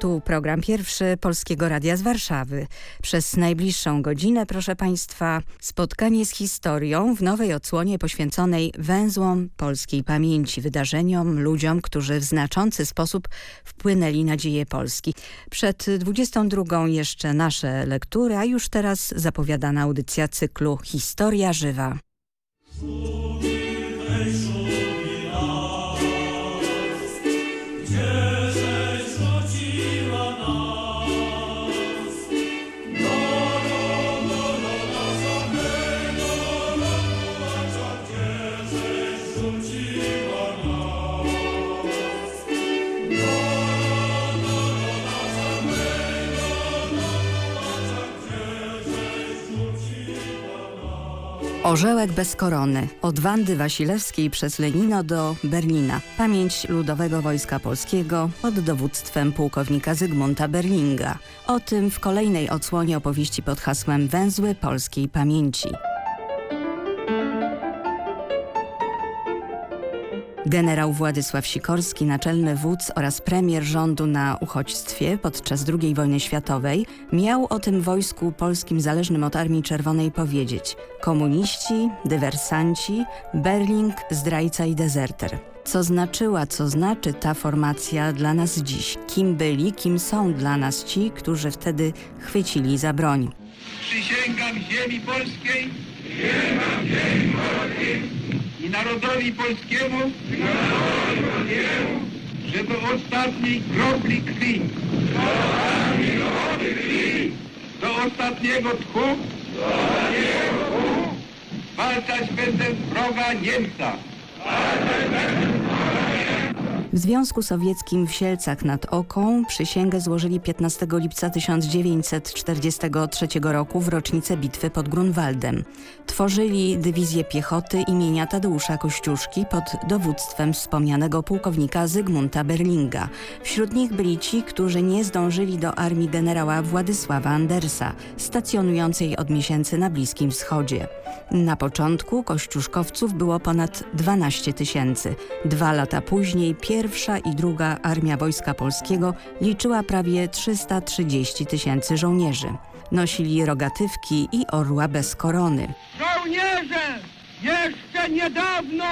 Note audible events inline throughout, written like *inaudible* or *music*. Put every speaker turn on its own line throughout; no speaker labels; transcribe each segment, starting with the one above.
Tu program pierwszy Polskiego Radia z Warszawy. Przez najbliższą godzinę, proszę Państwa, spotkanie z historią w nowej odsłonie poświęconej węzłom polskiej pamięci, wydarzeniom, ludziom, którzy w znaczący sposób wpłynęli na dzieje Polski. Przed 22 jeszcze nasze lektury, a już teraz zapowiadana audycja cyklu Historia Żywa. Orzełek bez korony. Od Wandy Wasilewskiej przez Lenino do Berlina. Pamięć Ludowego Wojska Polskiego pod dowództwem pułkownika Zygmunta Berlinga. O tym w kolejnej odsłonie opowieści pod hasłem Węzły Polskiej Pamięci. Generał Władysław Sikorski, naczelny wódz oraz premier rządu na uchodźstwie podczas II wojny światowej, miał o tym wojsku polskim zależnym od Armii Czerwonej powiedzieć komuniści, dywersanci, Berling, zdrajca i dezerter. Co znaczyła, co znaczy ta formacja dla nas dziś? Kim byli, kim są dla nas ci, którzy wtedy chwycili za broń?
Przysięgam ziemi polskiej
Przysięgam ziemi polskiej
i narodowi polskiemu,
i narodowi polskiemu,
że do ostatniej kropli krwi,
do
ostatniego tchu,
do ostatniego tchu,
walczać będę wroga Niemca.
Walczać będę.
W Związku Sowieckim w Sielcach nad Oką przysięgę złożyli 15 lipca 1943 roku w rocznicę bitwy pod Grunwaldem. Tworzyli dywizję piechoty imienia Tadeusza Kościuszki pod dowództwem wspomnianego pułkownika Zygmunta Berlinga. Wśród nich byli ci, którzy nie zdążyli do armii generała Władysława Andersa, stacjonującej od miesięcy na Bliskim Wschodzie. Na początku kościuszkowców było ponad 12 tysięcy. Dwa lata później pierwsza i druga Armia Wojska Polskiego liczyła prawie 330 tysięcy żołnierzy. Nosili rogatywki i orła bez korony.
Żołnierze, jeszcze niedawno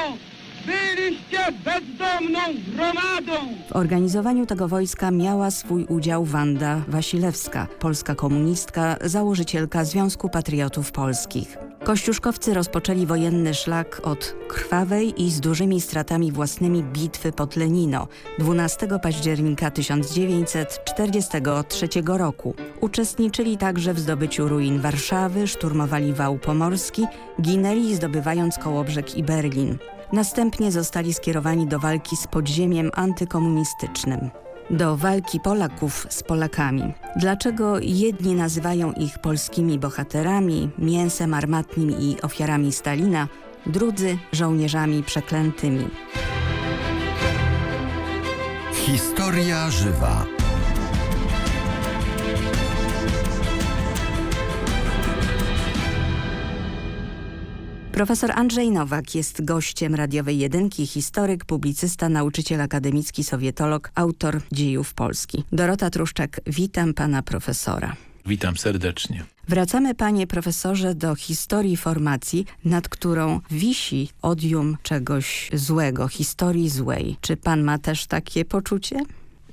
byliście bezdomną gromadą.
W organizowaniu tego wojska miała swój udział Wanda Wasilewska, polska komunistka, założycielka Związku Patriotów Polskich. Kościuszkowcy rozpoczęli wojenny szlak od krwawej i z dużymi stratami własnymi bitwy pod Lenino 12 października 1943 roku. Uczestniczyli także w zdobyciu ruin Warszawy, szturmowali wał pomorski, ginęli zdobywając Kołobrzeg i Berlin. Następnie zostali skierowani do walki z podziemiem antykomunistycznym do walki Polaków z Polakami. Dlaczego jedni nazywają ich polskimi bohaterami, mięsem armatnim i ofiarami Stalina, drudzy żołnierzami przeklętymi?
Historia żywa.
Profesor Andrzej Nowak jest gościem radiowej jedynki, historyk, publicysta, nauczyciel akademicki, sowietolog, autor dziejów Polski. Dorota Truszczak, witam pana profesora.
Witam serdecznie.
Wracamy, panie profesorze, do historii formacji, nad którą wisi odium czegoś złego, historii złej. Czy pan ma też takie poczucie?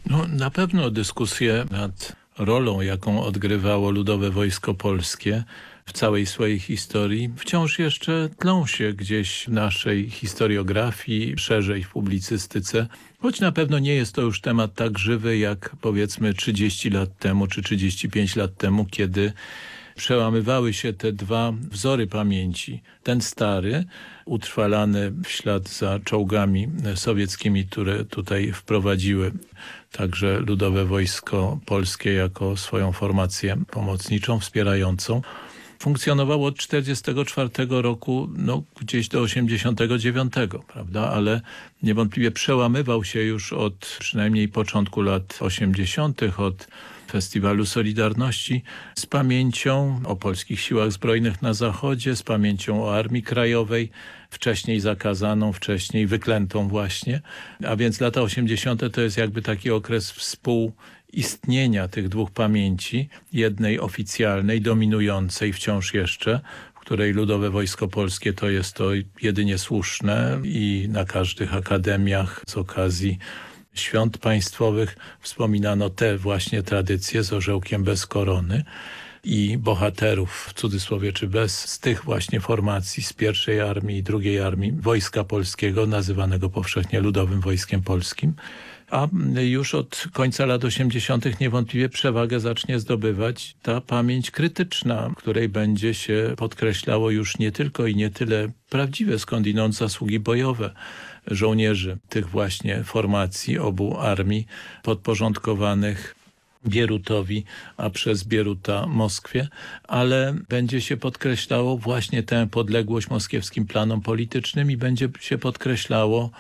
No, na pewno dyskusje nad rolą, jaką odgrywało Ludowe Wojsko Polskie w całej swojej historii wciąż jeszcze tlą się gdzieś w naszej historiografii, szerzej w publicystyce, choć na pewno nie jest to już temat tak żywy jak powiedzmy 30 lat temu czy 35 lat temu, kiedy przełamywały się te dwa wzory pamięci. Ten stary, utrwalany w ślad za czołgami sowieckimi, które tutaj wprowadziły także Ludowe Wojsko Polskie jako swoją formację pomocniczą, wspierającą funkcjonowało od 1944 roku no, gdzieś do 89, prawda? ale niewątpliwie przełamywał się już od przynajmniej początku lat 80., od Festiwalu Solidarności z pamięcią o polskich siłach zbrojnych na Zachodzie, z pamięcią o Armii Krajowej, wcześniej zakazaną, wcześniej wyklętą właśnie. A więc lata 80. to jest jakby taki okres współ istnienia tych dwóch pamięci, jednej oficjalnej, dominującej wciąż jeszcze, w której Ludowe Wojsko Polskie to jest to jedynie słuszne i na każdych akademiach z okazji świąt państwowych wspominano te właśnie tradycje z orzełkiem bez korony i bohaterów, w cudzysłowie czy bez, z tych właśnie formacji, z pierwszej armii i drugiej armii Wojska Polskiego, nazywanego powszechnie Ludowym Wojskiem Polskim. A już od końca lat 80. niewątpliwie przewagę zacznie zdobywać ta pamięć krytyczna, której będzie się podkreślało już nie tylko i nie tyle prawdziwe skądinąd zasługi bojowe, żołnierzy tych właśnie formacji obu armii podporządkowanych Bierutowi, a przez Bieruta Moskwie, ale będzie się podkreślało właśnie tę podległość moskiewskim planom politycznym i będzie się podkreślało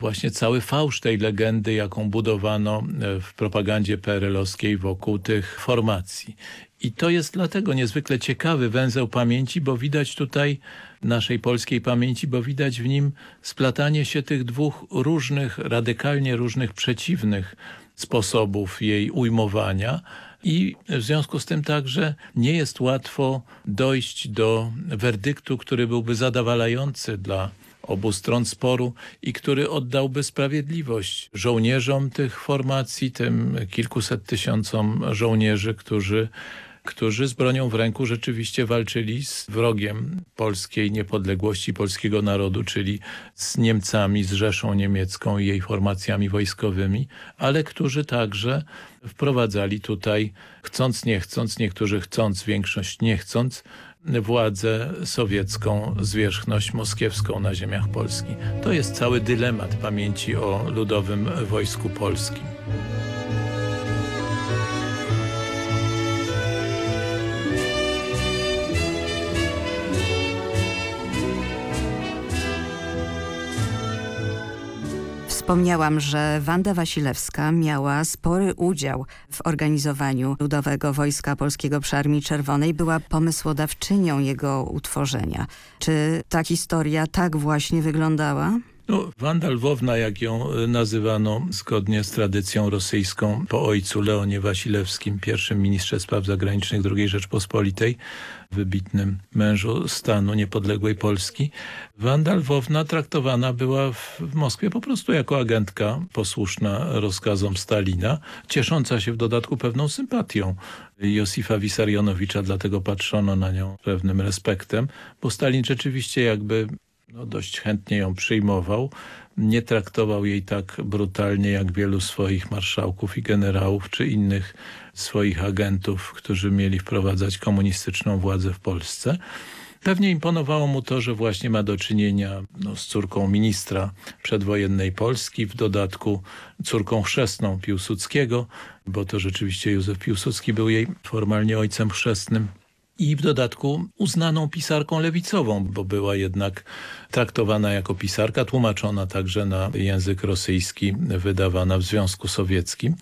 właśnie cały fałsz tej legendy, jaką budowano w propagandzie PRL-owskiej wokół tych formacji. I to jest dlatego niezwykle ciekawy węzeł pamięci, bo widać tutaj naszej polskiej pamięci, bo widać w nim splatanie się tych dwóch różnych, radykalnie różnych, przeciwnych sposobów jej ujmowania i w związku z tym także nie jest łatwo dojść do werdyktu, który byłby zadowalający dla obu stron sporu i który oddałby sprawiedliwość żołnierzom tych formacji, tym kilkuset tysiącom żołnierzy, którzy którzy z bronią w ręku rzeczywiście walczyli z wrogiem polskiej niepodległości, polskiego narodu, czyli z Niemcami, z Rzeszą Niemiecką i jej formacjami wojskowymi, ale którzy także wprowadzali tutaj, chcąc nie chcąc, niektórzy chcąc, większość nie chcąc, władzę sowiecką, zwierzchność moskiewską na ziemiach Polski. To jest cały dylemat pamięci o Ludowym Wojsku Polskim.
Wspomniałam, że Wanda Wasilewska miała spory udział w organizowaniu Ludowego Wojska Polskiego przy Armii Czerwonej. Była pomysłodawczynią jego utworzenia. Czy ta historia tak właśnie wyglądała?
No, Wanda Lwowna, jak ją e, nazywano zgodnie z tradycją rosyjską po ojcu Leonie Wasilewskim, pierwszym ministrze spraw zagranicznych II Rzeczpospolitej, wybitnym mężu stanu niepodległej Polski. Wanda Lwowna traktowana była w Moskwie po prostu jako agentka posłuszna rozkazom Stalina, ciesząca się w dodatku pewną sympatią Josifa Wisarionowicza, dlatego patrzono na nią pewnym respektem, bo Stalin rzeczywiście jakby no, dość chętnie ją przyjmował. Nie traktował jej tak brutalnie jak wielu swoich marszałków i generałów czy innych swoich agentów, którzy mieli wprowadzać komunistyczną władzę w Polsce. Pewnie imponowało mu to, że właśnie ma do czynienia no, z córką ministra przedwojennej Polski, w dodatku córką chrzestną Piłsudskiego, bo to rzeczywiście Józef Piłsudski był jej formalnie ojcem chrzestnym i w dodatku uznaną pisarką lewicową, bo była jednak traktowana jako pisarka, tłumaczona także na język rosyjski, wydawana w Związku Sowieckim,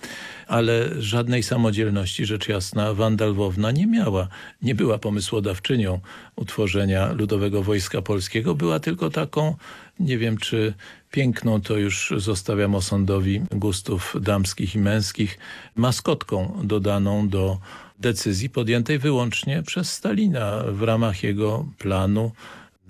ale żadnej samodzielności, rzecz jasna, Wanda Lwowna nie miała. Nie była pomysłodawczynią utworzenia Ludowego Wojska Polskiego, była tylko taką, nie wiem czy piękną, to już zostawiam osądowi gustów damskich i męskich, maskotką dodaną do decyzji podjętej wyłącznie przez Stalina w ramach jego planu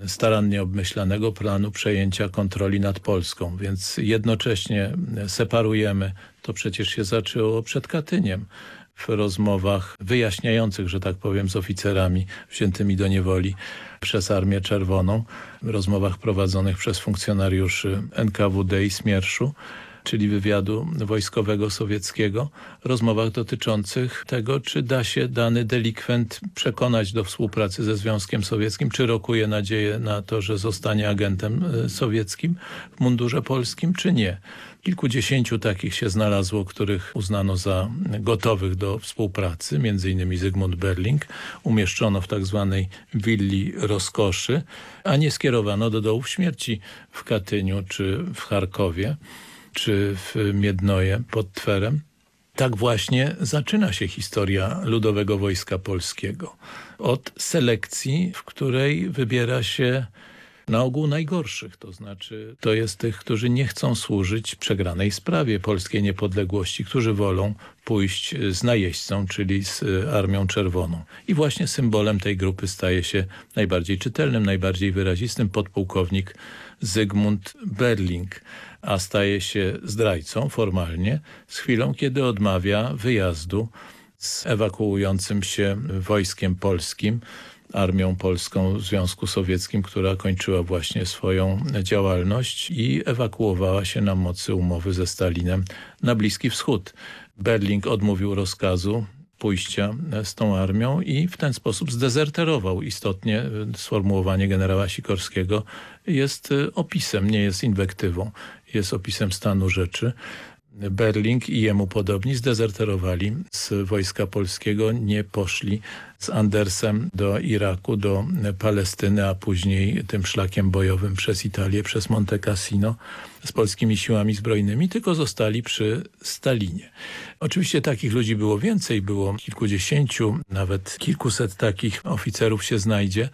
starannie obmyślanego planu przejęcia kontroli nad Polską. Więc jednocześnie separujemy, to przecież się zaczęło przed Katyniem, w rozmowach wyjaśniających, że tak powiem, z oficerami wziętymi do niewoli przez Armię Czerwoną, rozmowach prowadzonych przez funkcjonariuszy NKWD i Smierszu, czyli wywiadu wojskowego sowieckiego, rozmowach dotyczących tego, czy da się dany delikwent przekonać do współpracy ze Związkiem Sowieckim, czy rokuje nadzieję na to, że zostanie agentem e, sowieckim w mundurze polskim, czy nie. Kilkudziesięciu takich się znalazło, których uznano za gotowych do współpracy, między innymi Zygmunt Berling. Umieszczono w tak zwanej willi rozkoszy, a nie skierowano do dołów śmierci w Katyniu czy w Charkowie czy w Miednoje pod Twerem. Tak właśnie zaczyna się historia Ludowego Wojska Polskiego. Od selekcji, w której wybiera się na ogół najgorszych. To znaczy, to jest tych, którzy nie chcą służyć przegranej sprawie polskiej niepodległości, którzy wolą pójść z najeźdźcą, czyli z Armią Czerwoną. I właśnie symbolem tej grupy staje się najbardziej czytelnym, najbardziej wyrazistym podpułkownik Zygmunt Berling, a staje się zdrajcą formalnie z chwilą, kiedy odmawia wyjazdu z ewakuującym się wojskiem polskim, armią polską w Związku Sowieckim, która kończyła właśnie swoją działalność i ewakuowała się na mocy umowy ze Stalinem na Bliski Wschód. Berling odmówił rozkazu pójścia z tą armią i w ten sposób zdezerterował. Istotnie sformułowanie generała Sikorskiego jest opisem, nie jest inwektywą, jest opisem stanu rzeczy. Berling i jemu podobni zdezerterowali z wojska polskiego, nie poszli z Andersem do Iraku, do Palestyny, a później tym szlakiem bojowym przez Italię, przez Monte Cassino z polskimi siłami zbrojnymi, tylko zostali przy Stalinie. Oczywiście takich ludzi było więcej, było kilkudziesięciu, nawet kilkuset takich oficerów się znajdzie,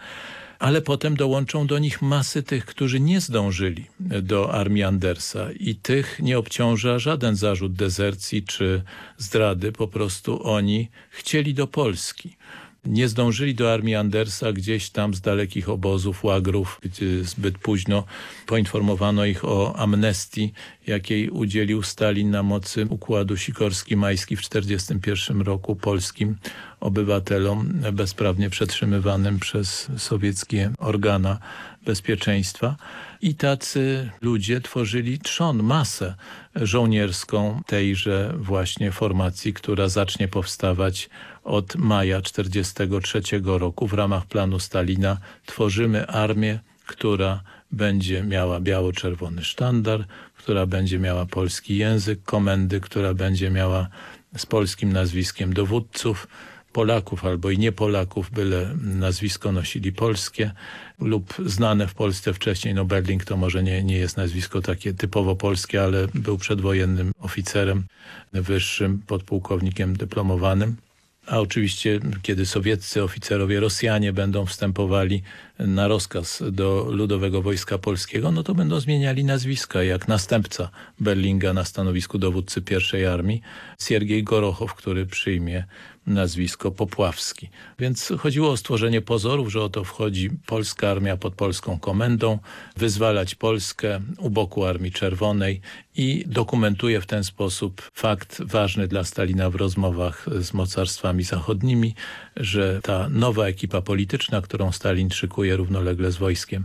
ale potem dołączą do nich masy tych, którzy nie zdążyli do armii Andersa. I tych nie obciąża żaden zarzut dezercji czy zdrady, po prostu oni chcieli do Polski. Nie zdążyli do armii Andersa gdzieś tam z dalekich obozów, łagrów, zbyt późno poinformowano ich o amnestii, jakiej udzielił Stalin na mocy układu Sikorski-Majski w 1941 roku polskim obywatelom bezprawnie przetrzymywanym przez sowieckie organa bezpieczeństwa. I tacy ludzie tworzyli trzon, masę żołnierską tejże właśnie formacji, która zacznie powstawać od maja 1943 roku w ramach planu Stalina. Tworzymy armię, która będzie miała biało-czerwony sztandar, która będzie miała polski język komendy, która będzie miała z polskim nazwiskiem dowódców, Polaków albo i nie Polaków, byle nazwisko nosili polskie lub znane w Polsce wcześniej. No Berling to może nie, nie jest nazwisko takie typowo polskie, ale był przedwojennym oficerem wyższym, podpułkownikiem dyplomowanym. A oczywiście, kiedy sowieccy oficerowie Rosjanie będą wstępowali na rozkaz do Ludowego Wojska Polskiego, no to będą zmieniali nazwiska, jak następca Berlinga na stanowisku dowódcy pierwszej armii, Siergiej Gorochow, który przyjmie nazwisko Popławski. Więc chodziło o stworzenie pozorów, że oto wchodzi polska armia pod polską komendą, wyzwalać Polskę u boku Armii Czerwonej i dokumentuje w ten sposób fakt ważny dla Stalina w rozmowach z mocarstwami zachodnimi, że ta nowa ekipa polityczna, którą Stalin szykuje równolegle z wojskiem,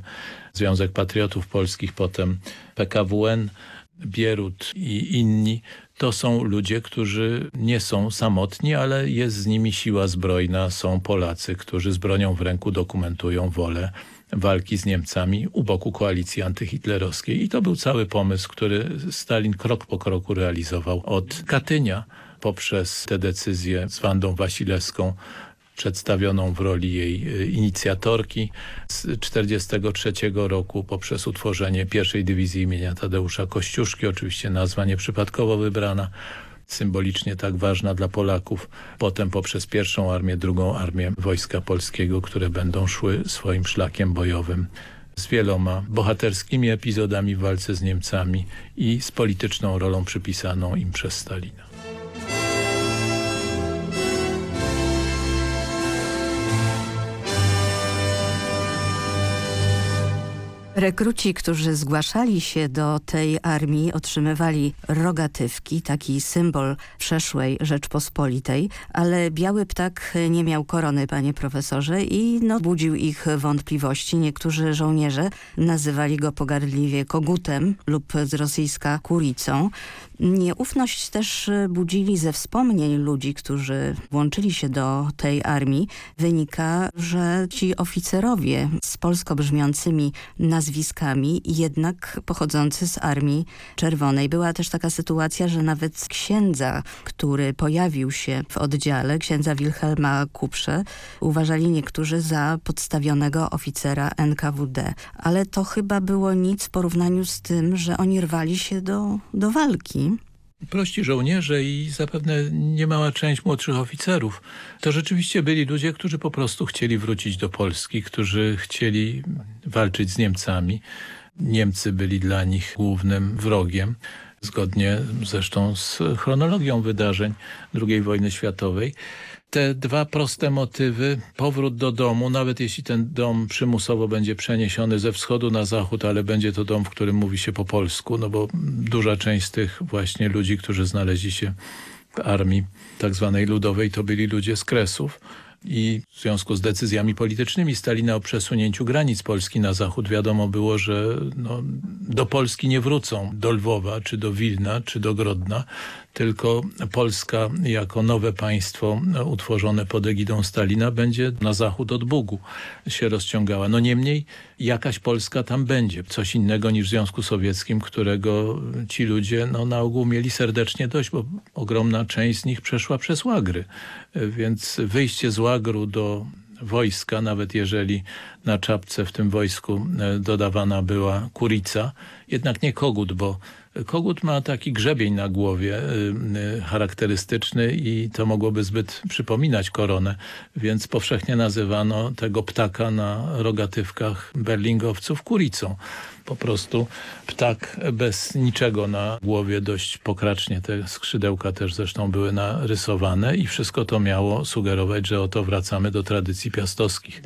Związek Patriotów Polskich, potem PKWN, Bierut i inni, to są ludzie, którzy nie są samotni, ale jest z nimi siła zbrojna, są Polacy, którzy z bronią w ręku dokumentują wolę walki z Niemcami u boku koalicji antyhitlerowskiej. I to był cały pomysł, który Stalin krok po kroku realizował od Katynia poprzez te decyzje z Wandą Wasilewską przedstawioną w roli jej y, inicjatorki z 1943 roku poprzez utworzenie pierwszej dywizji imienia Tadeusza Kościuszki, oczywiście nazwa nieprzypadkowo wybrana, symbolicznie tak ważna dla Polaków, potem poprzez pierwszą armię, drugą armię Wojska Polskiego, które będą szły swoim szlakiem bojowym z wieloma bohaterskimi epizodami w walce z Niemcami i z polityczną rolą przypisaną im przez Stalina.
Rekruci, którzy zgłaszali się do tej armii, otrzymywali rogatywki, taki symbol przeszłej Rzeczpospolitej, ale biały ptak nie miał korony, panie profesorze, i no, budził ich wątpliwości. Niektórzy żołnierze nazywali go pogardliwie kogutem lub z rosyjska kuricą. Nieufność też budzili ze wspomnień ludzi, którzy włączyli się do tej armii. Wynika, że ci oficerowie z polsko brzmiącymi nazwiskami, jednak pochodzący z Armii Czerwonej. Była też taka sytuacja, że nawet księdza, który pojawił się w oddziale, księdza Wilhelma Kuprze, uważali niektórzy za podstawionego oficera NKWD. Ale to chyba było nic w porównaniu z tym, że oni rwali się do, do walki.
Prości żołnierze i zapewne niemała część młodszych oficerów to rzeczywiście byli ludzie, którzy po prostu chcieli wrócić do Polski, którzy chcieli walczyć z Niemcami. Niemcy byli dla nich głównym wrogiem, zgodnie zresztą z chronologią wydarzeń II wojny światowej te dwa proste motywy, powrót do domu, nawet jeśli ten dom przymusowo będzie przeniesiony ze wschodu na zachód, ale będzie to dom, w którym mówi się po polsku, no bo duża część z tych właśnie ludzi, którzy znaleźli się w armii tak zwanej ludowej, to byli ludzie z Kresów i w związku z decyzjami politycznymi Stalina o przesunięciu granic Polski na zachód wiadomo było, że no, do Polski nie wrócą, do Lwowa, czy do Wilna, czy do Grodna, tylko Polska jako nowe państwo utworzone pod egidą Stalina będzie na zachód od Bugu się rozciągała. No niemniej jakaś Polska tam będzie. Coś innego niż w Związku Sowieckim, którego ci ludzie no, na ogół mieli serdecznie dość, bo ogromna część z nich przeszła przez łagry. Więc wyjście z łagru do wojska, nawet jeżeli na czapce w tym wojsku dodawana była kurica, jednak nie kogut, bo Kogut ma taki grzebień na głowie y, y, charakterystyczny i to mogłoby zbyt przypominać koronę, więc powszechnie nazywano tego ptaka na rogatywkach berlingowców kuricą. Po prostu ptak bez niczego na głowie, dość pokracznie. Te skrzydełka też zresztą były narysowane i wszystko to miało sugerować, że oto wracamy do tradycji piastowskich.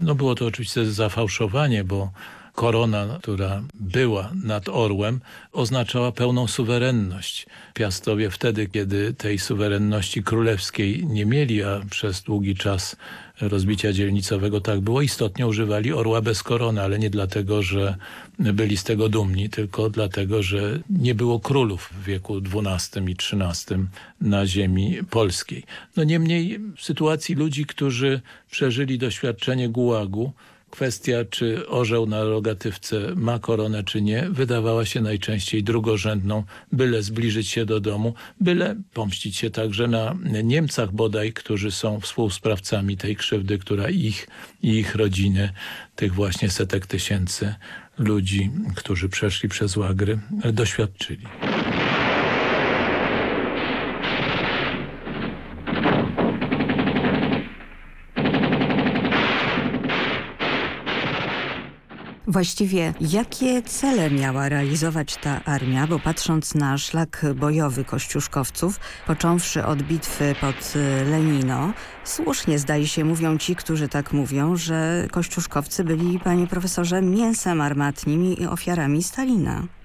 No było to oczywiście zafałszowanie, bo korona, która była nad orłem, oznaczała pełną suwerenność. Piastowie wtedy, kiedy tej suwerenności królewskiej nie mieli, a przez długi czas rozbicia dzielnicowego tak było, istotnie używali orła bez korony, ale nie dlatego, że byli z tego dumni, tylko dlatego, że nie było królów w wieku XII i XIII na ziemi polskiej. No niemniej w sytuacji ludzi, którzy przeżyli doświadczenie gułagu, kwestia, czy orzeł na rogatywce ma koronę, czy nie, wydawała się najczęściej drugorzędną, byle zbliżyć się do domu, byle pomścić się także na Niemcach bodaj, którzy są współsprawcami tej krzywdy, która ich i ich rodziny, tych właśnie setek tysięcy ludzi, którzy przeszli przez łagry, doświadczyli.
Właściwie jakie cele miała realizować ta armia, bo patrząc na szlak bojowy kościuszkowców, począwszy od bitwy pod Lenino, słusznie zdaje się mówią ci, którzy tak mówią, że kościuszkowcy byli, panie profesorze, mięsem armatnim i ofiarami Stalina.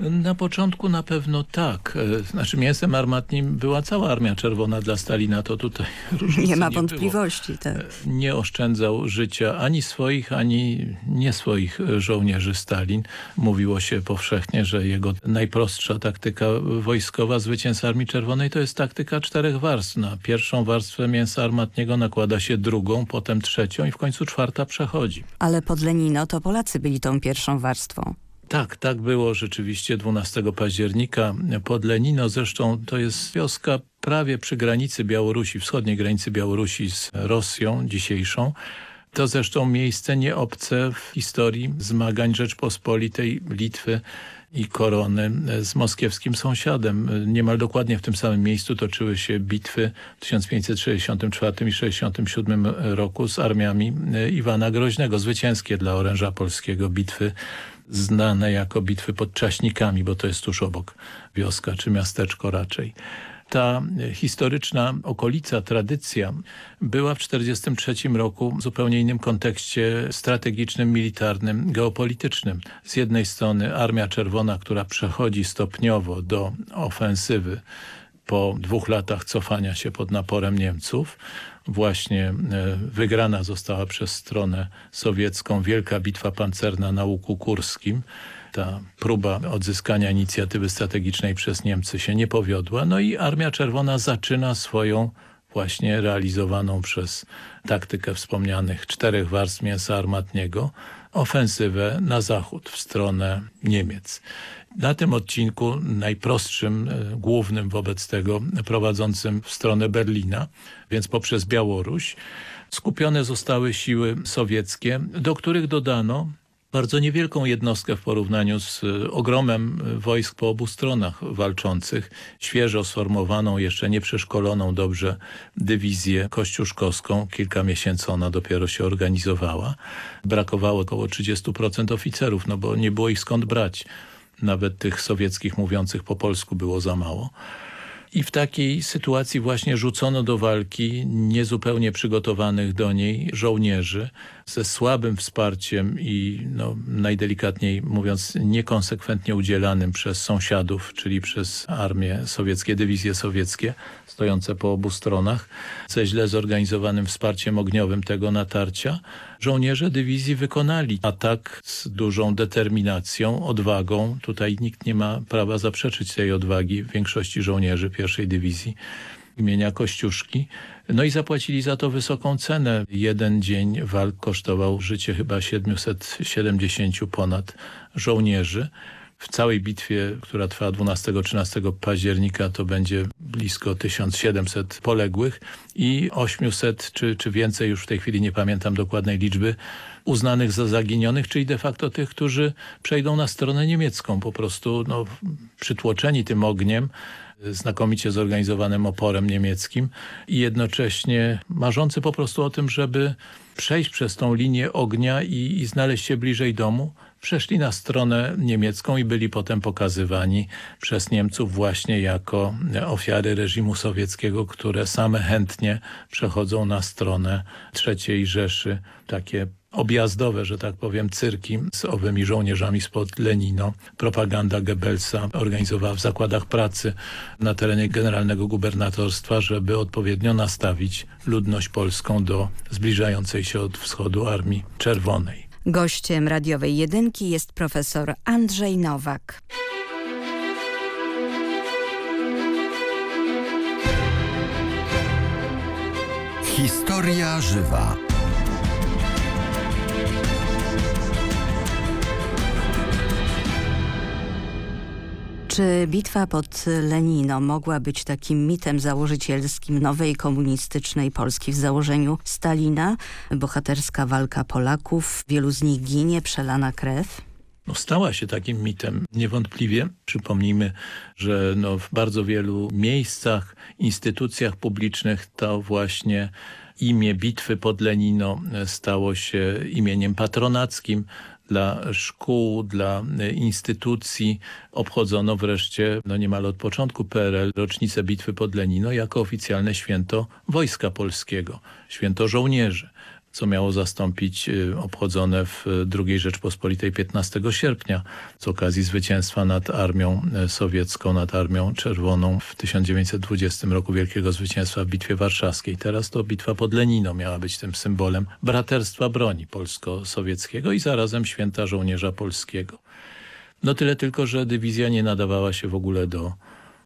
Na początku na pewno tak. E, znaczy mięsem armatnim była cała Armia Czerwona dla Stalina, to tutaj *laughs*
Nie ma wątpliwości. Nie, tak. E,
nie oszczędzał życia ani swoich, ani nie swoich żołnierzy Stalin. Mówiło się powszechnie, że jego najprostsza taktyka wojskowa zwycięstwa Armii Czerwonej to jest taktyka czterech warstw. Na pierwszą warstwę mięsa armatniego nakłada się drugą, potem trzecią i w końcu czwarta przechodzi.
Ale pod Lenino to Polacy byli tą pierwszą warstwą.
Tak, tak było rzeczywiście 12 października pod Lenino. Zresztą to jest wioska prawie przy granicy Białorusi, wschodniej granicy Białorusi z Rosją dzisiejszą. To zresztą miejsce nie obce w historii zmagań Rzeczpospolitej, Litwy i korony z moskiewskim sąsiadem. Niemal dokładnie w tym samym miejscu toczyły się bitwy w 1564 i 1967 roku z armiami Iwana Groźnego. Zwycięskie dla oręża polskiego bitwy znane jako bitwy pod Czaśnikami, bo to jest tuż obok wioska czy miasteczko raczej. Ta historyczna okolica, tradycja była w 1943 roku w zupełnie innym kontekście strategicznym, militarnym, geopolitycznym. Z jednej strony Armia Czerwona, która przechodzi stopniowo do ofensywy po dwóch latach cofania się pod naporem Niemców, właśnie e, wygrana została przez stronę sowiecką wielka bitwa pancerna na Łuku Kurskim. Ta próba odzyskania inicjatywy strategicznej przez Niemcy się nie powiodła. No i Armia Czerwona zaczyna swoją właśnie realizowaną przez taktykę wspomnianych czterech warstw mięsa armatniego ofensywę na zachód, w stronę Niemiec. Na tym odcinku, najprostszym, e, głównym wobec tego, prowadzącym w stronę Berlina, więc poprzez Białoruś, skupione zostały siły sowieckie, do których dodano bardzo niewielką jednostkę w porównaniu z y, ogromem y, wojsk po obu stronach walczących. Świeżo sformowaną, jeszcze nie przeszkoloną dobrze dywizję kościuszkowską. Kilka miesięcy ona dopiero się organizowała. Brakowało około 30% oficerów, no bo nie było ich skąd brać. Nawet tych sowieckich mówiących po polsku było za mało. I w takiej sytuacji właśnie rzucono do walki niezupełnie przygotowanych do niej żołnierzy ze słabym wsparciem i no, najdelikatniej mówiąc niekonsekwentnie udzielanym przez sąsiadów, czyli przez armię sowieckie, dywizje sowieckie stojące po obu stronach, ze źle zorganizowanym wsparciem ogniowym tego natarcia. Żołnierze dywizji wykonali atak z dużą determinacją, odwagą. Tutaj nikt nie ma prawa zaprzeczyć tej odwagi większości żołnierzy pierwszej dywizji imienia Kościuszki. No i zapłacili za to wysoką cenę. Jeden dzień walk kosztował życie chyba 770 ponad żołnierzy. W całej bitwie, która trwa 12-13 października, to będzie blisko 1700 poległych i 800 czy, czy więcej, już w tej chwili nie pamiętam dokładnej liczby, uznanych za zaginionych, czyli de facto tych, którzy przejdą na stronę niemiecką, po prostu no, przytłoczeni tym ogniem, znakomicie zorganizowanym oporem niemieckim i jednocześnie marzący po prostu o tym, żeby przejść przez tą linię ognia i, i znaleźć się bliżej domu, przeszli na stronę niemiecką i byli potem pokazywani przez Niemców właśnie jako ofiary reżimu sowieckiego, które same chętnie przechodzą na stronę III Rzeszy. Takie objazdowe, że tak powiem, cyrki z owymi żołnierzami spod Lenino. Propaganda Goebbelsa organizowała w zakładach pracy na terenie generalnego gubernatorstwa, żeby odpowiednio nastawić ludność polską do zbliżającej się od wschodu Armii Czerwonej.
Gościem radiowej jedynki jest profesor Andrzej Nowak.
Historia żywa.
Czy bitwa pod Lenino mogła być takim mitem założycielskim nowej komunistycznej Polski w założeniu Stalina? Bohaterska walka Polaków, wielu z nich ginie, przelana krew?
No, stała się takim mitem niewątpliwie. Przypomnijmy, że no, w bardzo wielu miejscach, instytucjach publicznych to właśnie imię bitwy pod Lenino stało się imieniem patronackim dla szkół, dla instytucji. Obchodzono wreszcie, no niemal od początku PRL, rocznicę bitwy pod Lenino jako oficjalne święto Wojska Polskiego, święto żołnierzy co miało zastąpić obchodzone w II Rzeczpospolitej 15 sierpnia z okazji zwycięstwa nad armią sowiecką, nad armią czerwoną w 1920 roku wielkiego zwycięstwa w Bitwie Warszawskiej. Teraz to bitwa pod Lenino miała być tym symbolem braterstwa broni polsko-sowieckiego i zarazem święta żołnierza polskiego. No tyle tylko, że dywizja nie nadawała się w ogóle do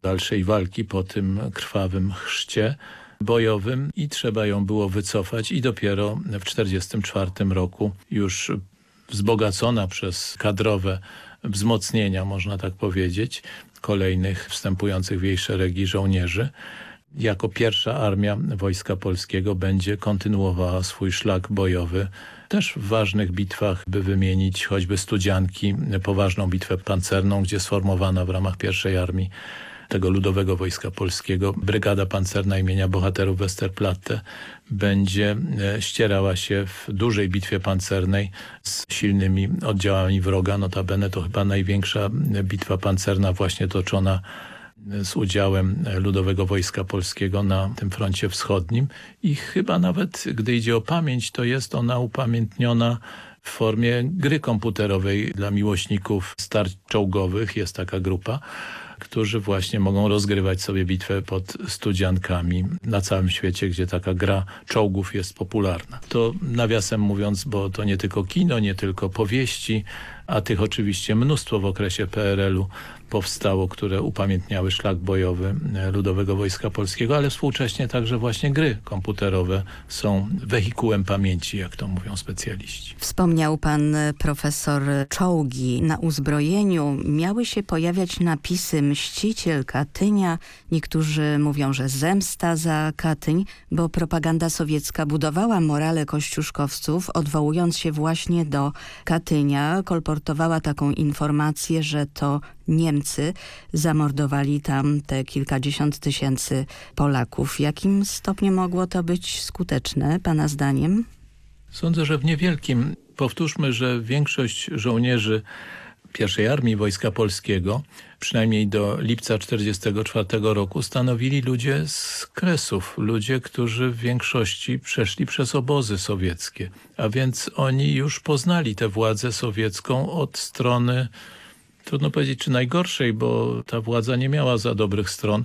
dalszej walki po tym krwawym chrzcie bojowym i trzeba ją było wycofać i dopiero w 1944 roku już wzbogacona przez kadrowe wzmocnienia, można tak powiedzieć, kolejnych wstępujących w jej szeregi żołnierzy, jako pierwsza armia Wojska Polskiego będzie kontynuowała swój szlak bojowy też w ważnych bitwach, by wymienić choćby Studzianki, poważną bitwę pancerną, gdzie sformowana w ramach pierwszej armii tego Ludowego Wojska Polskiego Brygada Pancerna imienia Bohaterów Westerplatte będzie ścierała się w dużej bitwie pancernej z silnymi oddziałami wroga. Notabene to chyba największa bitwa pancerna właśnie toczona z udziałem Ludowego Wojska Polskiego na tym froncie wschodnim i chyba nawet, gdy idzie o pamięć, to jest ona upamiętniona w formie gry komputerowej dla miłośników starć czołgowych. Jest taka grupa którzy właśnie mogą rozgrywać sobie bitwę pod studziankami na całym świecie, gdzie taka gra czołgów jest popularna. To nawiasem mówiąc, bo to nie tylko kino, nie tylko powieści, a tych oczywiście mnóstwo w okresie PRL-u powstało, które upamiętniały szlak bojowy e, Ludowego Wojska Polskiego, ale współcześnie także właśnie gry komputerowe są wehikułem pamięci, jak to mówią specjaliści.
Wspomniał pan e, profesor czołgi. Na uzbrojeniu miały się pojawiać napisy Mściciel Katynia. Niektórzy mówią, że zemsta za Katyń, bo propaganda sowiecka budowała morale kościuszkowców, odwołując się właśnie do Katynia. Kolportowała taką informację, że to Niemcy zamordowali tam te kilkadziesiąt tysięcy Polaków. Jakim stopniu mogło to być skuteczne, pana zdaniem?
Sądzę, że w niewielkim. Powtórzmy, że większość żołnierzy pierwszej Armii Wojska Polskiego, przynajmniej do lipca 1944 roku, stanowili ludzie z Kresów, ludzie, którzy w większości przeszli przez obozy sowieckie, a więc oni już poznali tę władzę sowiecką od strony trudno powiedzieć czy najgorszej, bo ta władza nie miała za dobrych stron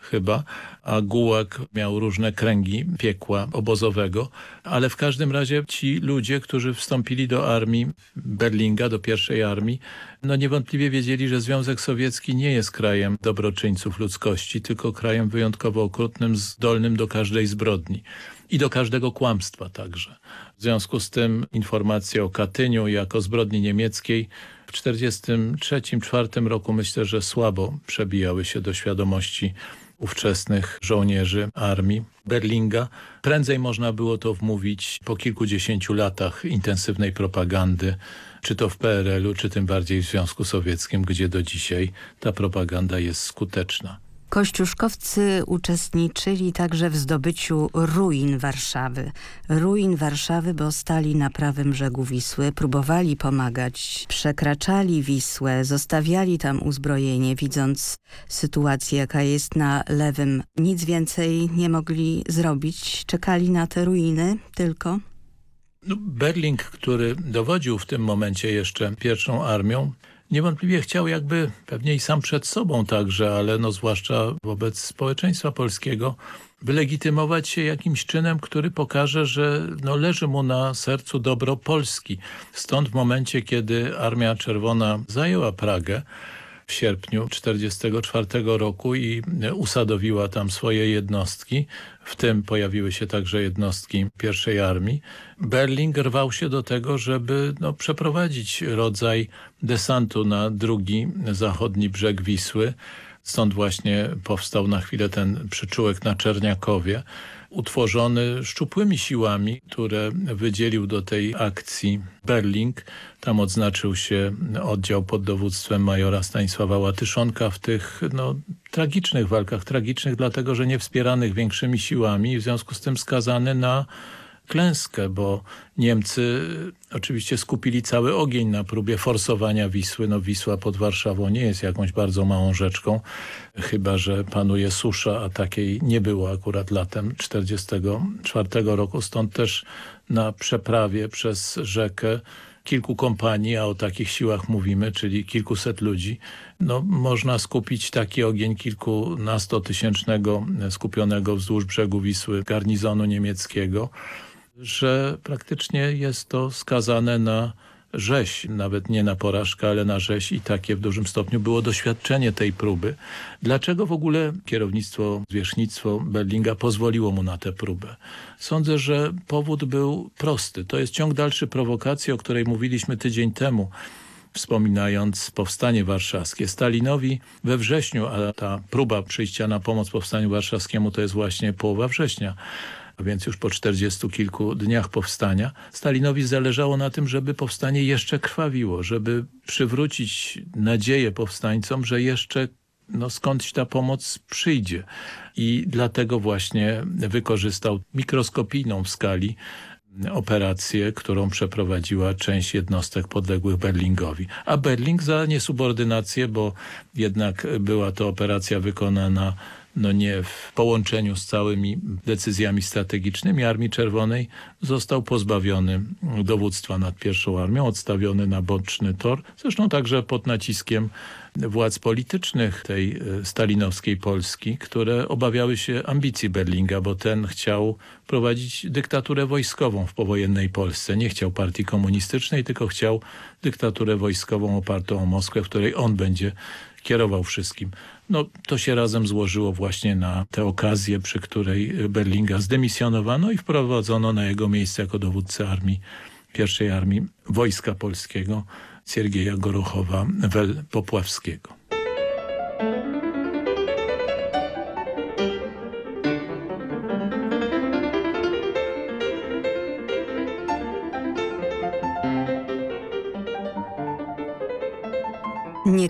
chyba, a Gułak miał różne kręgi piekła obozowego, ale w każdym razie ci ludzie, którzy wstąpili do armii Berlinga, do pierwszej armii, no niewątpliwie wiedzieli, że Związek Sowiecki nie jest krajem dobroczyńców ludzkości, tylko krajem wyjątkowo okrutnym, zdolnym do każdej zbrodni i do każdego kłamstwa także. W związku z tym informacje o Katyniu jako zbrodni niemieckiej w 1943-1944 roku myślę, że słabo przebijały się do świadomości ówczesnych żołnierzy armii Berlinga. Prędzej można było to wmówić po kilkudziesięciu latach intensywnej propagandy, czy to w PRL-u, czy tym bardziej w Związku Sowieckim, gdzie do dzisiaj ta propaganda jest skuteczna.
Kościuszkowcy uczestniczyli także w zdobyciu ruin Warszawy. Ruin Warszawy, bo stali na prawym brzegu Wisły, próbowali pomagać, przekraczali Wisłę, zostawiali tam uzbrojenie, widząc sytuację, jaka jest na lewym. Nic więcej nie mogli zrobić, czekali na te ruiny tylko.
No, Berling, który dowodził w tym momencie jeszcze pierwszą armią, niewątpliwie chciał jakby pewnie i sam przed sobą także, ale no zwłaszcza wobec społeczeństwa polskiego wylegitymować się jakimś czynem, który pokaże, że no leży mu na sercu dobro Polski. Stąd w momencie, kiedy Armia Czerwona zajęła Pragę, w sierpniu 1944 roku i usadowiła tam swoje jednostki. W tym pojawiły się także jednostki pierwszej armii. Berling rwał się do tego, żeby no, przeprowadzić rodzaj desantu na drugi zachodni brzeg Wisły. Stąd właśnie powstał na chwilę ten przyczółek na Czerniakowie utworzony szczupłymi siłami, które wydzielił do tej akcji Berling. Tam odznaczył się oddział pod dowództwem majora Stanisława Łatyszonka w tych no, tragicznych walkach. Tragicznych dlatego, że nie wspieranych większymi siłami w związku z tym skazany na klęskę, bo Niemcy oczywiście skupili cały ogień na próbie forsowania Wisły. No Wisła pod Warszawą nie jest jakąś bardzo małą rzeczką, chyba że panuje susza, a takiej nie było akurat latem 1944 roku. Stąd też na przeprawie przez rzekę kilku kompanii, a o takich siłach mówimy, czyli kilkuset ludzi, no, można skupić taki ogień kilkunastotysięcznego skupionego wzdłuż brzegu Wisły garnizonu niemieckiego, że praktycznie jest to skazane na rzeź, nawet nie na porażkę, ale na rzeź i takie w dużym stopniu było doświadczenie tej próby. Dlaczego w ogóle kierownictwo, zwierzchnictwo Berlinga pozwoliło mu na tę próbę? Sądzę, że powód był prosty. To jest ciąg dalszy prowokacji, o której mówiliśmy tydzień temu wspominając powstanie warszawskie. Stalinowi we wrześniu, a ta próba przyjścia na pomoc powstaniu warszawskiemu to jest właśnie połowa września, a więc już po czterdziestu kilku dniach powstania, Stalinowi zależało na tym, żeby powstanie jeszcze krwawiło, żeby przywrócić nadzieję powstańcom, że jeszcze no, skądś ta pomoc przyjdzie. I dlatego właśnie wykorzystał mikroskopijną w skali operację, którą przeprowadziła część jednostek podległych Berlingowi. A Berling za niesubordynację, bo jednak była to operacja wykonana no nie w połączeniu z całymi decyzjami strategicznymi Armii Czerwonej, został pozbawiony dowództwa nad pierwszą armią, odstawiony na boczny tor, zresztą także pod naciskiem władz politycznych tej e, stalinowskiej Polski, które obawiały się ambicji Berlinga, bo ten chciał prowadzić dyktaturę wojskową w powojennej Polsce. Nie chciał partii komunistycznej, tylko chciał dyktaturę wojskową opartą o Moskwę, w której on będzie kierował wszystkim. No to się razem złożyło właśnie na tę okazję, przy której Berlinga zdemisjonowano i wprowadzono na jego miejsce jako dowódcę armii, pierwszej armii Wojska Polskiego Siergieja Gorochowa Wel-Popławskiego.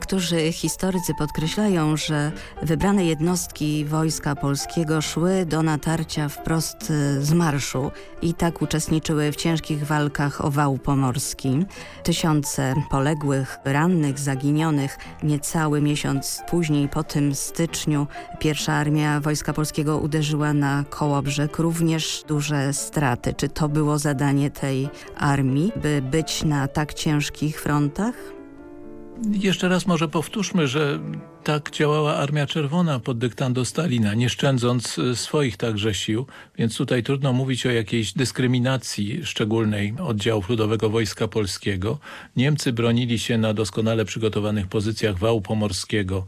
Niektórzy historycy podkreślają, że wybrane jednostki Wojska Polskiego szły do natarcia wprost y, z marszu i tak uczestniczyły w ciężkich walkach o wał pomorski. Tysiące poległych, rannych, zaginionych. Niecały miesiąc później, po tym styczniu, pierwsza armia Wojska Polskiego uderzyła na Kołobrzeg. Również duże straty. Czy to było zadanie tej armii, by być na tak ciężkich frontach?
Jeszcze raz może powtórzmy, że tak działała Armia Czerwona pod dyktando Stalina, nie szczędząc y, swoich także sił, więc tutaj trudno mówić o jakiejś dyskryminacji szczególnej oddziałów Ludowego Wojska Polskiego. Niemcy bronili się na doskonale przygotowanych pozycjach wału pomorskiego,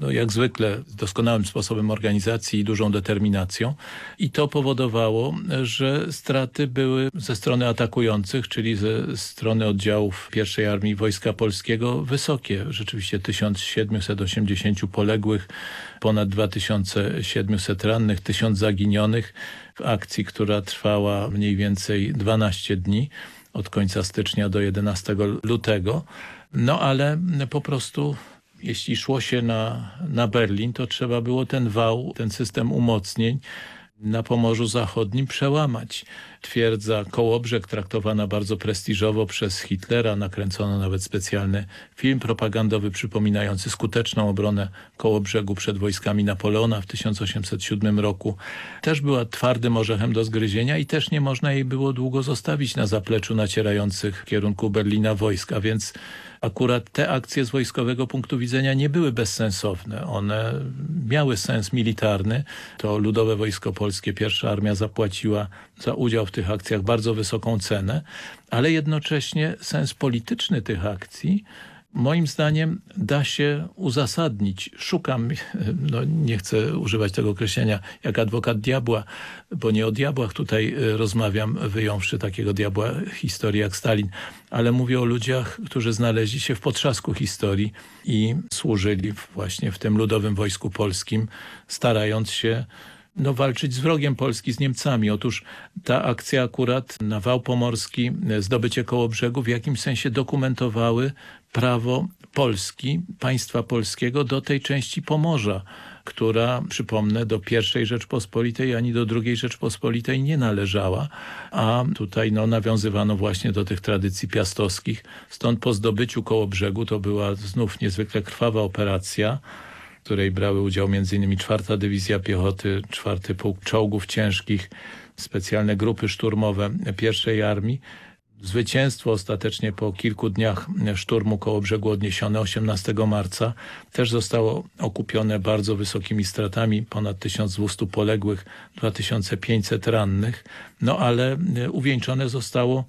no jak zwykle doskonałym sposobem organizacji i dużą determinacją i to powodowało, że straty były ze strony atakujących, czyli ze strony oddziałów pierwszej Armii Wojska Polskiego wysokie. Rzeczywiście 1780 poległych, ponad 2700 rannych, 1000 zaginionych w akcji, która trwała mniej więcej 12 dni od końca stycznia do 11 lutego. No ale po prostu jeśli szło się na, na Berlin, to trzeba było ten wał, ten system umocnień na Pomorzu Zachodnim przełamać. Twierdza Kołobrzeg traktowana bardzo prestiżowo przez Hitlera, nakręcono nawet specjalny film propagandowy przypominający skuteczną obronę Kołobrzegu przed wojskami Napoleona w 1807 roku. Też była twardym orzechem do zgryzienia i też nie można jej było długo zostawić na zapleczu nacierających w kierunku Berlina wojsk, a więc akurat te akcje z wojskowego punktu widzenia nie były bezsensowne. One miały sens militarny. To Ludowe Wojsko Polskie, pierwsza armia zapłaciła za udział w tych akcjach bardzo wysoką cenę, ale jednocześnie sens polityczny tych akcji moim zdaniem da się uzasadnić. Szukam, no nie chcę używać tego określenia jak adwokat diabła, bo nie o diabłach tutaj e, rozmawiam, wyjąwszy takiego diabła historii jak Stalin, ale mówię o ludziach, którzy znaleźli się w potrzasku historii i służyli właśnie w tym ludowym wojsku polskim, starając się no, walczyć z wrogiem Polski, z Niemcami. Otóż ta akcja akurat na wał pomorski, zdobycie koło brzegu w jakimś sensie dokumentowały prawo Polski, państwa polskiego do tej części Pomorza, która, przypomnę, do pierwszej Rzeczpospolitej ani do drugiej Rzeczpospolitej nie należała, a tutaj no, nawiązywano właśnie do tych tradycji piastowskich. Stąd po zdobyciu koło brzegu to była znów niezwykle krwawa operacja, w której brały udział m.in. czwarta Dywizja Piechoty, czwarty Pułk Czołgów Ciężkich, specjalne grupy szturmowe pierwszej armii. Zwycięstwo ostatecznie po kilku dniach szturmu koło brzegu odniesione 18 marca też zostało okupione bardzo wysokimi stratami, ponad 1200 poległych, 2500 rannych, no ale uwieńczone zostało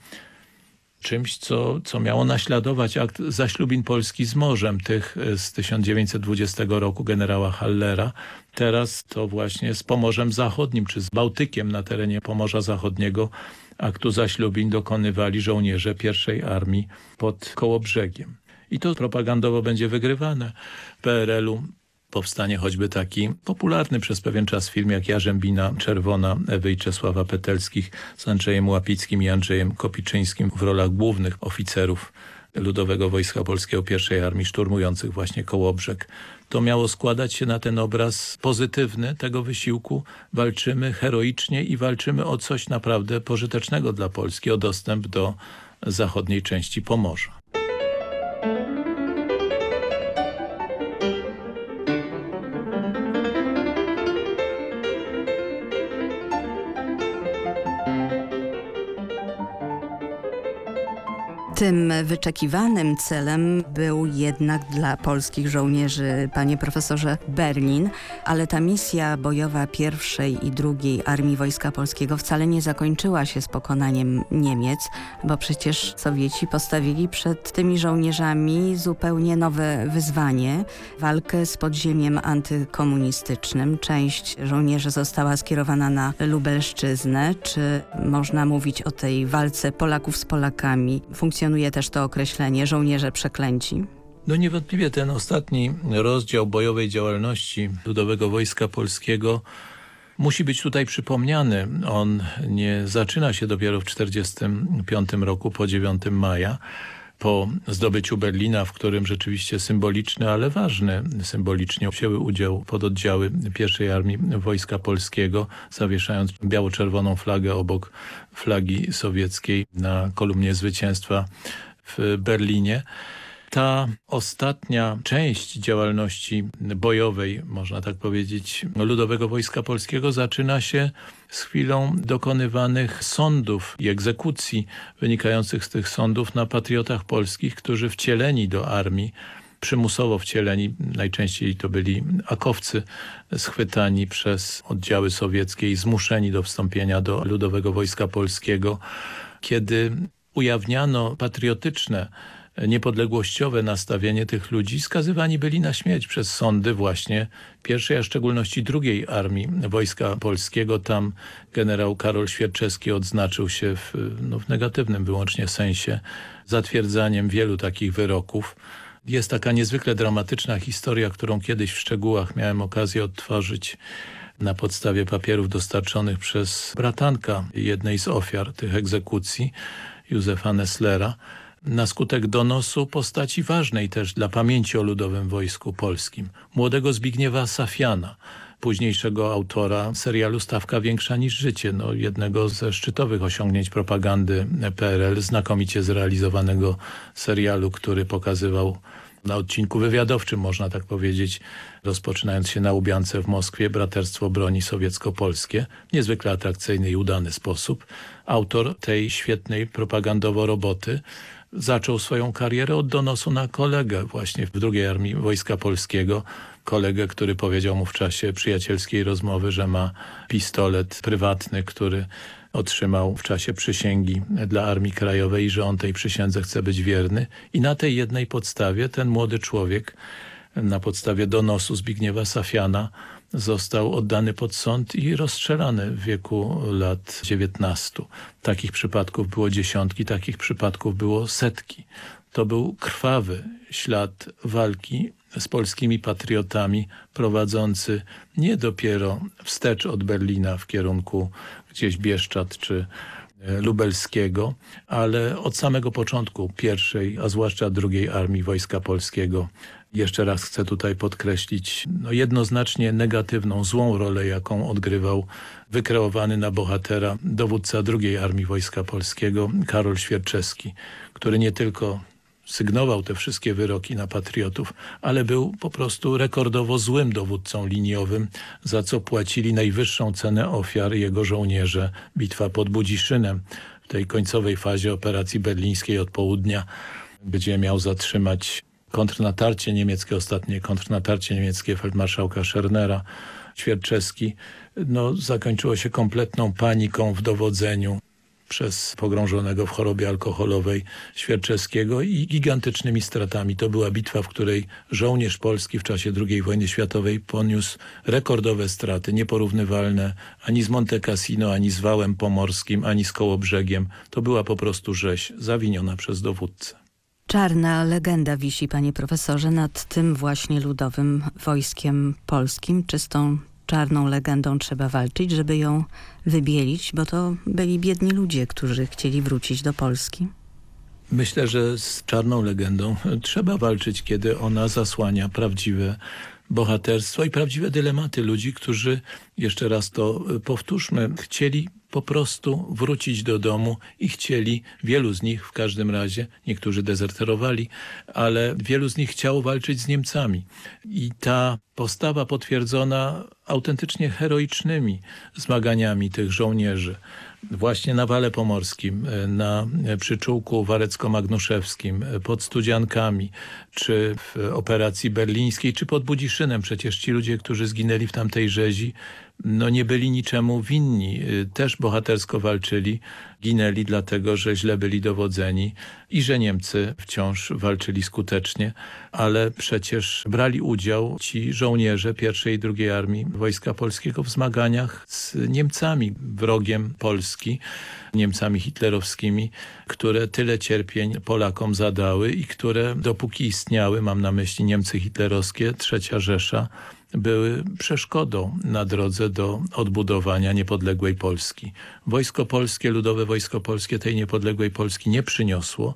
czymś, co, co miało naśladować akt zaślubin Polski z morzem, tych e, z 1920 roku generała Hallera. Teraz to właśnie z Pomorzem Zachodnim, czy z Bałtykiem na terenie Pomorza Zachodniego aktu zaślubin dokonywali żołnierze pierwszej armii pod Kołobrzegiem. I to propagandowo będzie wygrywane w PRL-u powstanie choćby taki popularny przez pewien czas film jak Jarzębina Czerwona Ewy i Czesława Petelskich z Andrzejem Łapickim i Andrzejem Kopiczyńskim w rolach głównych oficerów Ludowego Wojska Polskiego I Armii szturmujących właśnie Kołobrzeg. To miało składać się na ten obraz pozytywny tego wysiłku. Walczymy heroicznie i walczymy o coś naprawdę pożytecznego dla Polski, o dostęp do zachodniej części Pomorza.
Tym wyczekiwanym celem był jednak dla polskich żołnierzy, panie profesorze, Berlin, ale ta misja bojowa pierwszej i drugiej Armii Wojska Polskiego wcale nie zakończyła się z pokonaniem Niemiec, bo przecież Sowieci postawili przed tymi żołnierzami zupełnie nowe wyzwanie, walkę z podziemiem antykomunistycznym. Część żołnierzy została skierowana na Lubelszczyznę. Czy można mówić o tej walce Polaków z Polakami? Funkcjonuje też to określenie żołnierze przeklęci.
No niewątpliwie ten ostatni rozdział bojowej działalności Ludowego Wojska Polskiego musi być tutaj przypomniany. On nie zaczyna się dopiero w 1945 roku po 9 maja, po zdobyciu Berlina, w którym rzeczywiście symboliczny, ale ważny symbolicznie wzięły udział pododdziały pierwszej Armii Wojska Polskiego, zawieszając biało-czerwoną flagę obok flagi sowieckiej na kolumnie zwycięstwa w Berlinie. Ta ostatnia część działalności bojowej, można tak powiedzieć, Ludowego Wojska Polskiego zaczyna się z chwilą dokonywanych sądów i egzekucji wynikających z tych sądów na patriotach polskich, którzy wcieleni do armii przymusowo wcieleni, najczęściej to byli akowcy schwytani przez oddziały sowieckie i zmuszeni do wstąpienia do Ludowego Wojska Polskiego. Kiedy ujawniano patriotyczne niepodległościowe nastawienie tych ludzi skazywani byli na śmierć przez sądy właśnie pierwszej, a w szczególności drugiej armii Wojska Polskiego. Tam generał Karol Świerczewski odznaczył się w, no, w negatywnym wyłącznie sensie zatwierdzaniem wielu takich wyroków. Jest taka niezwykle dramatyczna historia, którą kiedyś w szczegółach miałem okazję odtworzyć na podstawie papierów dostarczonych przez bratanka jednej z ofiar tych egzekucji, Józefa Nesslera, na skutek donosu postaci ważnej też dla pamięci o Ludowym Wojsku Polskim, młodego Zbigniewa Safiana, późniejszego autora serialu Stawka Większa niż Życie, no, jednego ze szczytowych osiągnięć propagandy PRL, znakomicie zrealizowanego serialu, który pokazywał na odcinku wywiadowczym, można tak powiedzieć, rozpoczynając się na Łubiance w Moskwie, Braterstwo Broni Sowiecko-Polskie, niezwykle atrakcyjny i udany sposób. Autor tej świetnej propagandowo roboty zaczął swoją karierę od donosu na kolegę właśnie w drugiej Armii Wojska Polskiego. Kolegę, który powiedział mu w czasie przyjacielskiej rozmowy, że ma pistolet prywatny, który otrzymał w czasie przysięgi dla Armii Krajowej i że on tej przysiędze chce być wierny. I na tej jednej podstawie ten młody człowiek, na podstawie donosu Zbigniewa Safiana, został oddany pod sąd i rozstrzelany w wieku lat 19. Takich przypadków było dziesiątki, takich przypadków było setki. To był krwawy ślad walki z polskimi patriotami prowadzący nie dopiero wstecz od Berlina w kierunku gdzieś Bieszczad czy e, Lubelskiego, ale od samego początku pierwszej, a zwłaszcza drugiej Armii Wojska Polskiego jeszcze raz chcę tutaj podkreślić no jednoznacznie negatywną, złą rolę, jaką odgrywał wykreowany na bohatera dowódca drugiej Armii Wojska Polskiego Karol Świerczewski, który nie tylko sygnował te wszystkie wyroki na patriotów, ale był po prostu rekordowo złym dowódcą liniowym, za co płacili najwyższą cenę ofiar jego żołnierze. Bitwa pod Budziszynem w tej końcowej fazie operacji berlińskiej od południa, gdzie miał zatrzymać kontrnatarcie niemieckie, ostatnie kontrnatarcie niemieckie feldmarszałka Schernera, Świerczewski, no, zakończyło się kompletną paniką w dowodzeniu przez pogrążonego w chorobie alkoholowej Świerczewskiego i gigantycznymi stratami. To była bitwa, w której żołnierz polski w czasie II wojny światowej poniósł rekordowe straty, nieporównywalne ani z Monte Cassino, ani z Wałem Pomorskim, ani z Kołobrzegiem. To była po prostu rzeź zawiniona przez dowódcę.
Czarna legenda wisi, panie profesorze, nad tym właśnie ludowym wojskiem polskim. Czy z tą czarną legendą trzeba walczyć, żeby ją wybielić, bo to byli biedni ludzie, którzy chcieli wrócić do Polski?
Myślę, że z czarną legendą trzeba walczyć, kiedy ona zasłania prawdziwe bohaterstwo i prawdziwe dylematy ludzi, którzy, jeszcze raz to powtórzmy, chcieli po prostu wrócić do domu i chcieli, wielu z nich w każdym razie, niektórzy dezerterowali, ale wielu z nich chciało walczyć z Niemcami. I ta postawa potwierdzona autentycznie heroicznymi zmaganiami tych żołnierzy. Właśnie na Wale Pomorskim, na przyczółku warecko-magnuszewskim, pod Studziankami, czy w operacji berlińskiej, czy pod Budziszynem. Przecież ci ludzie, którzy zginęli w tamtej rzezi, no nie byli niczemu winni. Też bohatersko walczyli, ginęli dlatego, że źle byli dowodzeni i że Niemcy wciąż walczyli skutecznie, ale przecież brali udział ci żołnierze pierwszej i drugiej armii Wojska Polskiego w zmaganiach z Niemcami, wrogiem Polski, Niemcami hitlerowskimi, które tyle cierpień Polakom zadały i które dopóki istniały, mam na myśli Niemcy hitlerowskie, Trzecia Rzesza, były przeszkodą na drodze do odbudowania niepodległej Polski. Wojsko Polskie, Ludowe Wojsko Polskie tej niepodległej Polski nie przyniosło,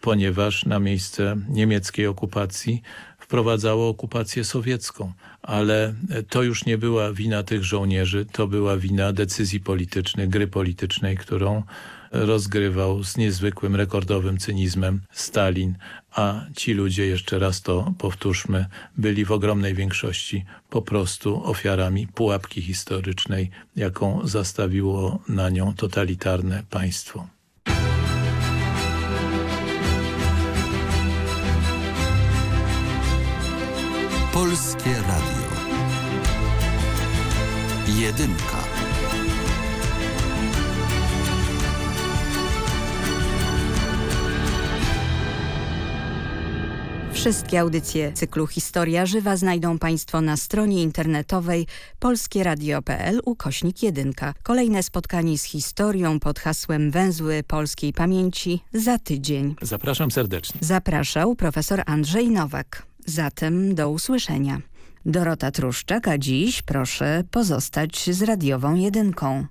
ponieważ na miejsce niemieckiej okupacji wprowadzało okupację sowiecką. Ale to już nie była wina tych żołnierzy, to była wina decyzji politycznych, gry politycznej, którą rozgrywał z niezwykłym, rekordowym cynizmem Stalin, a ci ludzie, jeszcze raz to powtórzmy, byli w ogromnej większości po prostu ofiarami pułapki historycznej, jaką zastawiło na nią totalitarne państwo.
Polskie Radio. Jedynka.
Wszystkie audycje cyklu Historia Żywa znajdą Państwo na stronie internetowej polskieradio.pl ukośnik 1. Kolejne spotkanie z historią pod hasłem Węzły Polskiej Pamięci za tydzień.
Zapraszam serdecznie.
Zapraszał profesor Andrzej Nowak. Zatem do usłyszenia. Dorota Truszczak, a dziś proszę pozostać z radiową jedynką.